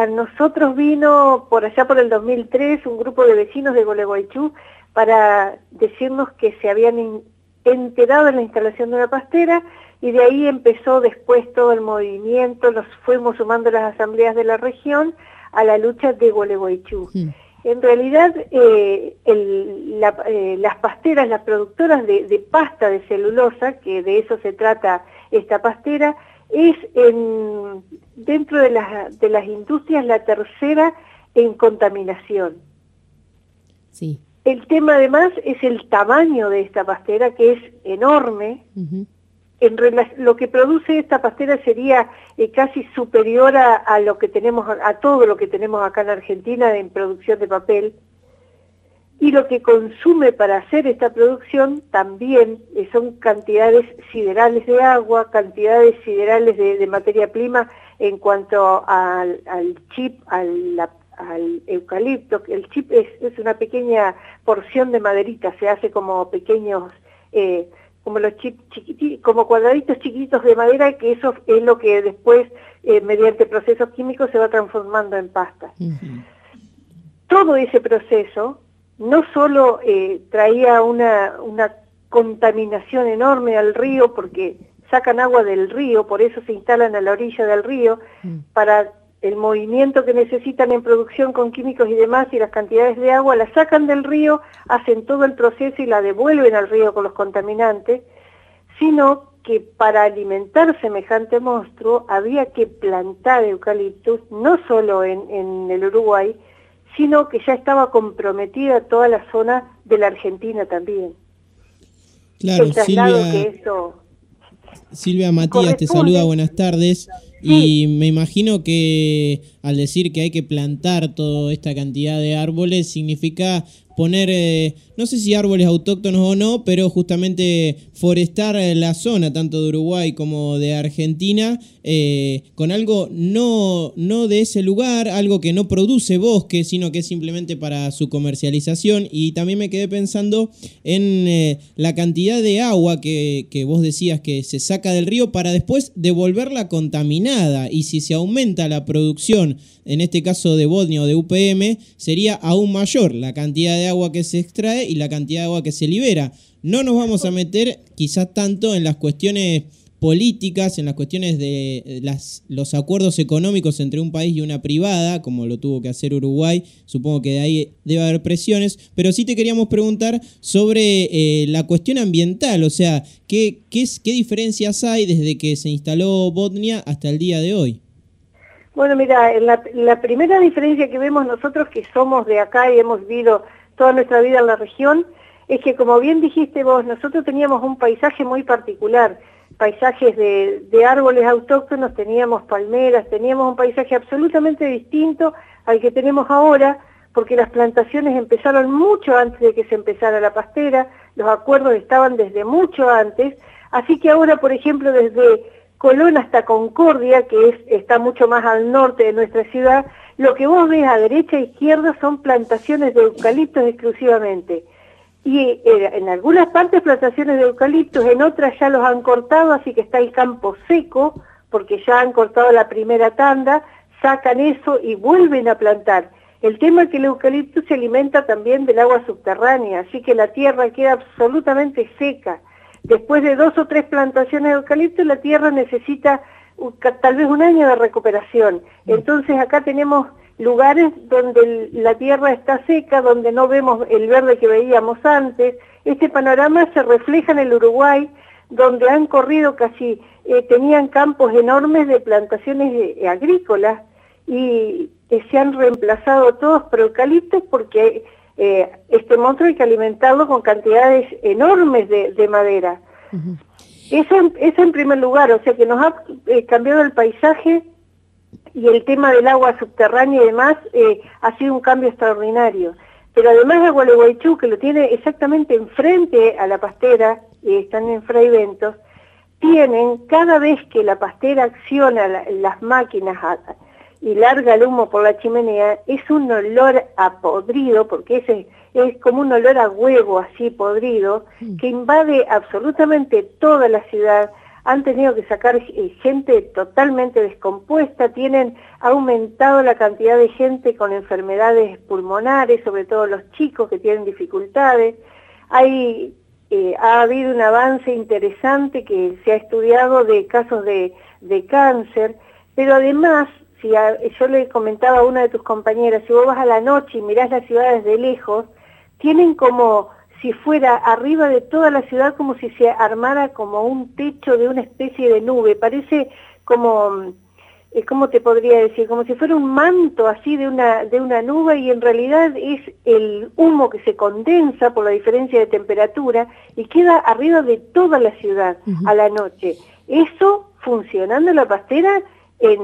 a nosotros vino por allá por el 2003 un grupo de vecinos de Gualeguaychú para decirnos que se habían enterado en la instalación de una pastera y de ahí empezó después todo el movimiento, nos fuimos sumando las asambleas de la región a la lucha de Gualeguaychú. Mm. En realidad, eh, eh, las pasteras, las productoras de, pasta de celulosa, que de eso se trata esta pastera, es en, dentro de las, de las industrias la tercera en contaminación. Sí. El tema además es el tamaño de esta pastera, que es enorme. en lo que produce esta pastera sería eh, casi superior a, lo que tenemos, a todo lo que tenemos acá en Argentina en producción de papel. Y lo que consume para hacer esta producción también eh, son cantidades siderales de agua, cantidades siderales de, materia prima en cuanto al, al chip, al, la al eucalipto. El chip es, una pequeña porción de maderita, se hace como pequeños, eh, como los chips chiquititos, como cuadraditos chiquitos de madera, que eso es lo que después, eh, mediante procesos químicos, se va transformando en pasta. Todo ese proceso no solo eh, traía una, una contaminación enorme al río, porque sacan agua del río, por eso se instalan a la orilla del río, mm. para el movimiento que necesitan en producción con químicos y demás y las cantidades de agua, la sacan del río, hacen todo el proceso y la devuelven al río con los contaminantes, sino que para alimentar semejante monstruo había que plantar eucaliptus, no solo en, el Uruguay, sino que ya estaba comprometida toda la zona de la Argentina también. Claro, Silvia, Silvia Matías te saluda, buenas tardes. Y me imagino que al decir que hay que plantar toda esta cantidad de árboles significa poner, eh, no sé si árboles autóctonos o no, pero justamente forestar la zona, tanto de Uruguay como de Argentina, eh, con algo no, no de ese lugar, algo que no produce bosque, sino que es simplemente para su comercialización. Y también me quedé pensando en eh, la cantidad de agua que, que vos decías que se saca del río para después devolverla contaminada. Y si se aumenta la producción, en este caso de Bodnia o de UPM, sería aún mayor la cantidad de agua que se extrae y la cantidad de agua que se libera. No nos vamos a meter quizás tanto en las cuestiones políticas, en las cuestiones de las, los acuerdos económicos entre un país y una privada, como lo tuvo que hacer Uruguay, supongo que de ahí debe haber presiones, pero sí te queríamos preguntar sobre eh, la cuestión ambiental, o sea, ¿qué, qué, ¿qué diferencias hay desde que se instaló Botnia hasta el día de hoy? Bueno, mira, la, la primera diferencia que vemos nosotros que somos de acá y hemos vivido toda nuestra vida en la región, es que como bien dijiste vos, nosotros teníamos un paisaje muy particular, paisajes de, árboles autóctonos, teníamos palmeras, teníamos un paisaje absolutamente distinto al que tenemos ahora, porque las plantaciones empezaron mucho antes de que se empezara la pastera, los acuerdos estaban desde mucho antes, así que ahora, por ejemplo, desde Colón hasta Concordia, que es, está mucho más al norte de nuestra ciudad, lo que vos ves a derecha e izquierda son plantaciones de eucaliptos exclusivamente. Y eh, en algunas partes plantaciones de eucaliptos, en otras ya los han cortado, así que está el campo seco, porque ya han cortado la primera tanda, sacan eso y vuelven a plantar. El tema es que el eucalipto se alimenta también del agua subterránea, así que la tierra queda absolutamente seca. Después de dos o tres plantaciones de eucalipto, la tierra necesita tal vez un año de recuperación. Mm. Entonces acá tenemos lugares donde la tierra está seca, donde no vemos el verde que veíamos antes. Este panorama se refleja en el Uruguay, donde han corrido casi, eh, tenían campos enormes de plantaciones eh, agrícolas y se han reemplazado todos por eucaliptos porque eh, este monstruo hay que alimentarlo con cantidades enormes de, madera. Eso, eso en primer lugar, o sea que nos ha eh, cambiado el paisaje y el tema del agua subterránea y demás eh, ha sido un cambio extraordinario. Pero además de Gualeguaychú, que lo tiene exactamente enfrente a la pastera, y están en Fray Ventos, tienen, cada vez que la pastera acciona las máquinas y larga el humo por la chimenea, es un olor a podrido, porque ese es como un olor a huevo así podrido, mm. que invade absolutamente toda la ciudad, han tenido que sacar eh, gente totalmente descompuesta, tienen aumentado la cantidad de gente con enfermedades pulmonares, sobre todo los chicos que tienen dificultades. Hay, eh, ha habido un avance interesante que se ha estudiado de casos de, de cáncer, pero además, si yo le comentaba a una de tus compañeras, si vos vas a la noche y mirás las ciudades de lejos, tienen como si fuera arriba de toda la ciudad como si se armara como un techo de una especie de nube, parece como, eh, ¿cómo te podría decir? Como si fuera un manto así de una, de una nube y en realidad es el humo que se condensa por la diferencia de temperatura y queda arriba de toda la ciudad a la noche. Eso funcionando la pastera en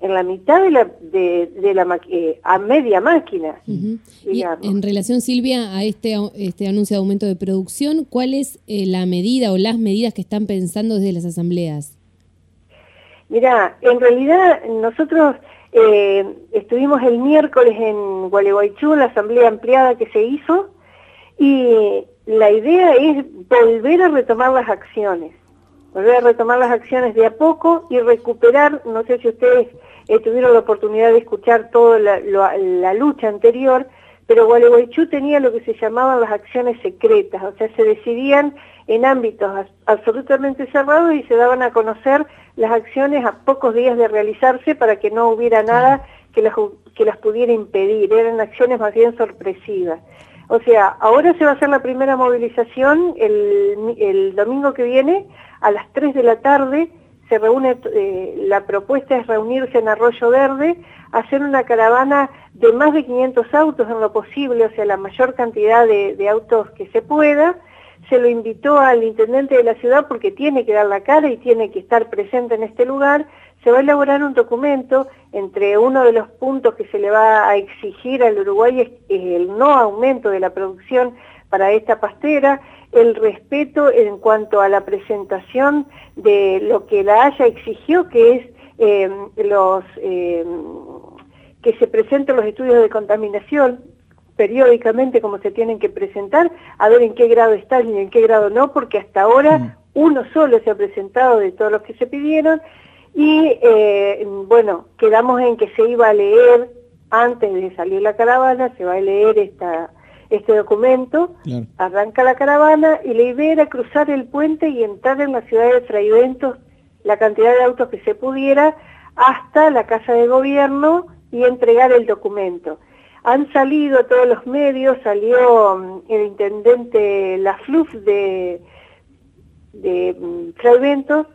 en la mitad de la, de, la eh, a media máquina. en relación, Silvia, a este, este anuncio de aumento de producción, ¿cuál es eh, la medida o las medidas que están pensando desde las asambleas? Mira, en realidad nosotros eh, estuvimos el miércoles en Gualeguaychú, la asamblea ampliada que se hizo, y la idea es volver a retomar las acciones volver a retomar las acciones de a poco y recuperar, no sé si ustedes eh, tuvieron la oportunidad de escuchar toda la, lucha anterior, pero Gualeguaychú tenía lo que se llamaban las acciones secretas, o sea, se decidían en ámbitos absolutamente cerrados y se daban a conocer las acciones a pocos días de realizarse para que no hubiera nada que las, que las pudiera impedir, eran acciones más bien sorpresivas. O sea, ahora se va a hacer la primera movilización el, el domingo que viene a las 3 de la tarde se reúne, eh, la propuesta es reunirse en Arroyo Verde, hacer una caravana de más de 500 autos en lo posible, o sea, la mayor cantidad de, autos que se pueda. Se lo invitó al intendente de la ciudad porque tiene que dar la cara y tiene que estar presente en este lugar. Se va a elaborar un documento entre uno de los puntos que se le va a exigir al Uruguay es el no aumento de la producción para esta pastera, el respeto en cuanto a la presentación de lo que la Haya exigió, que es eh, los eh, que se presenten los estudios de contaminación periódicamente como se tienen que presentar, a ver en qué grado están y en qué grado no, porque hasta ahora mm. uno solo se ha presentado de todos los que se pidieron y eh, bueno, quedamos en que se iba a leer antes de salir la caravana, se va a leer esta este documento, arranca la caravana y la idea era cruzar el puente y entrar en la ciudad de Fraiventos la cantidad de autos que se pudiera hasta la Casa de Gobierno y entregar el documento. Han salido todos los medios, salió mm, el intendente Lafluf de, de mm, Fraiventos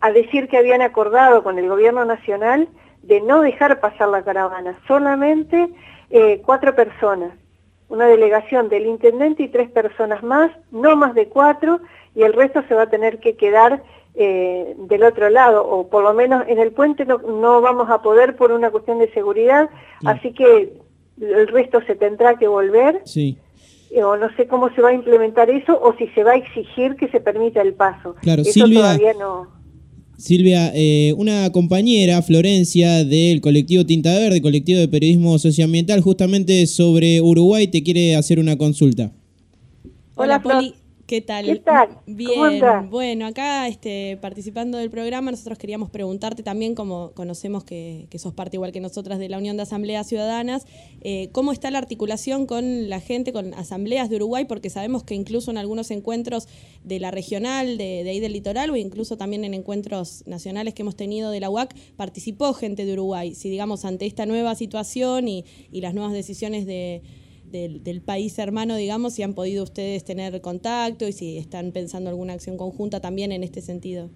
a decir que habían acordado con el gobierno nacional de no dejar pasar la caravana, solamente eh, cuatro personas una delegación del intendente y tres personas más, no más de cuatro, y el resto se va a tener que quedar eh, del otro lado, o por lo menos en el puente no, no vamos a poder por una cuestión de seguridad, así que el resto se tendrá que volver. Sí. Eh, o no sé cómo se va a implementar eso, o si se va a exigir que se permita el paso. Claro, eso todavía no Silvia, eh, una compañera, Florencia, del colectivo Tinta Verde, colectivo de periodismo socioambiental, justamente sobre Uruguay, te quiere hacer una consulta. Hola, Poli. ¿Qué tal? ¿Qué tal? Bien, bueno, acá este, participando del programa, nosotros queríamos preguntarte también, como conocemos que, sos parte igual que nosotras de la Unión de Asambleas Ciudadanas, eh, ¿cómo está la articulación con la gente, con asambleas de Uruguay? Porque sabemos que incluso en algunos encuentros de la regional, de, ahí del litoral, o incluso también en encuentros nacionales que hemos tenido de la UAC, participó gente de Uruguay. Si digamos, ante esta nueva situación y las nuevas decisiones de del, país hermano, digamos, si han podido ustedes tener contacto y si están pensando alguna acción conjunta también en este sentido.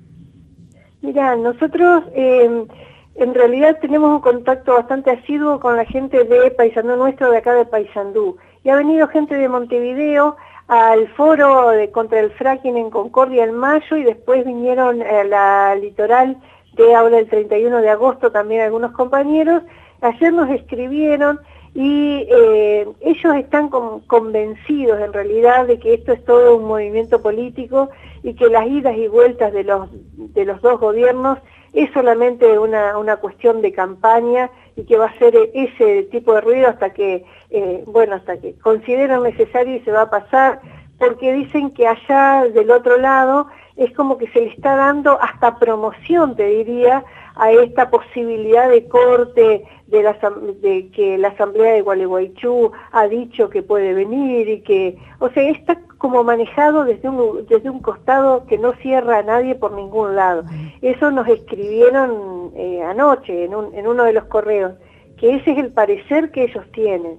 Mira, nosotros em, en realidad tenemos un contacto bastante asiduo con la gente de Paisandú nuestro, de acá de Paisandú. Y ha venido gente de Montevideo al foro de, contra el fracking en Concordia en mayo y después vinieron a la litoral de ahora el 31 de agosto también algunos compañeros. Ayer nos escribieron y eh, ellos están convencidos en realidad de que esto es todo un movimiento político y que las idas y vueltas de los, de los dos gobiernos es solamente una, una cuestión de campaña y que va a ser ese tipo de ruido hasta que, eh, bueno, hasta que consideran necesario y se va a pasar, porque dicen que allá del otro lado es como que se le está dando hasta promoción, te diría, a esta posibilidad de corte de, la, de que la Asamblea de Gualeguaychú ha dicho que puede venir y que, o sea, está como manejado desde un, desde un costado que no cierra a nadie por ningún lado. Eso nos escribieron eh, anoche en, un, en uno de los correos, que ese es el parecer que ellos tienen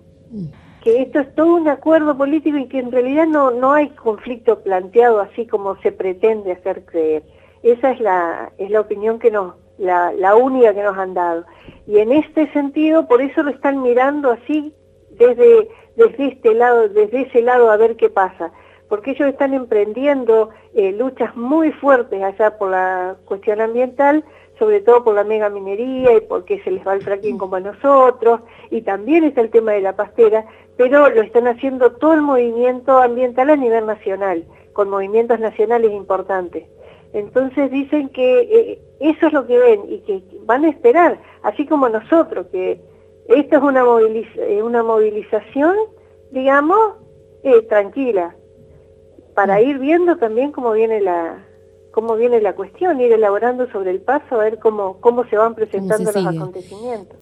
que esto es todo un acuerdo político y que en realidad no, no hay conflicto planteado así como se pretende hacer creer. Esa es la, es la opinión que nos, la, única que nos han dado. Y en este sentido, por eso lo están mirando así desde, desde este lado, desde ese lado a ver qué pasa. Porque ellos están emprendiendo eh, luchas muy fuertes allá por la cuestión ambiental, sobre todo por la mega minería y porque se les va el fracking como a nosotros, y también está el tema de la pastera, pero lo están haciendo todo el movimiento ambiental a nivel nacional, con movimientos nacionales importantes. Entonces dicen que eh, eso es lo que ven y que van a esperar, así como nosotros, que esto es una, eh, una movilización, digamos, eh, tranquila, para mm. ir viendo también cómo viene la cómo viene la cuestión, ir elaborando sobre el paso, a ver cómo, cómo se van presentando los acontecimientos.